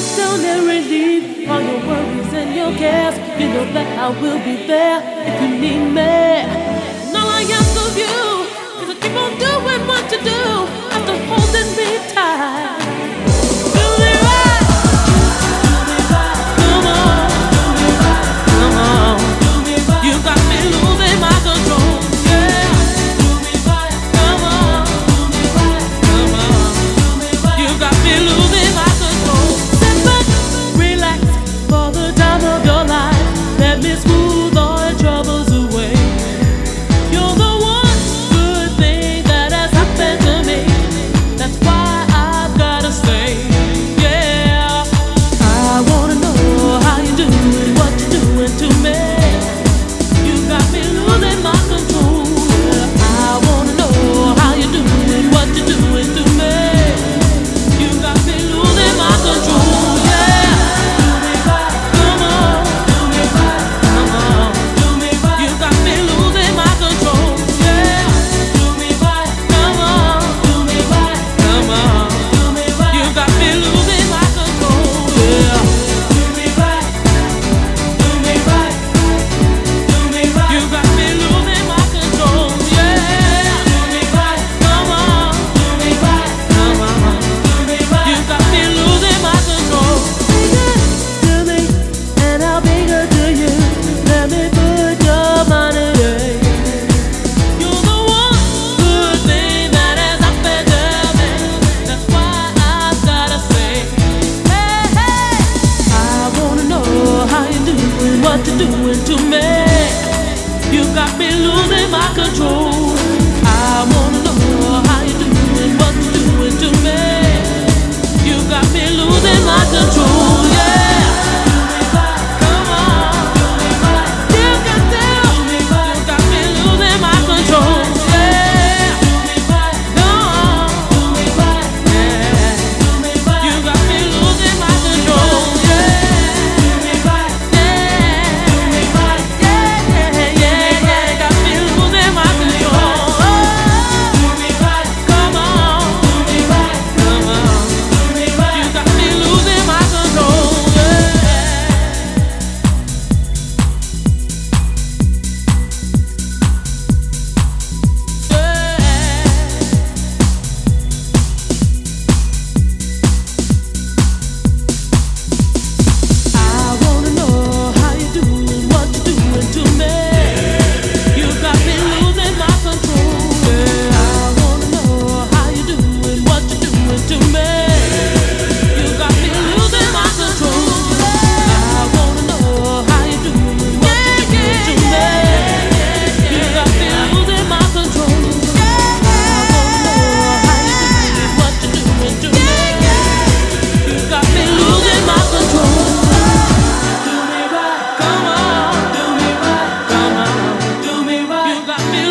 sit down and relieve all your worries and your cares. You know that I will be there if you need me. to. You got me losing my control. mil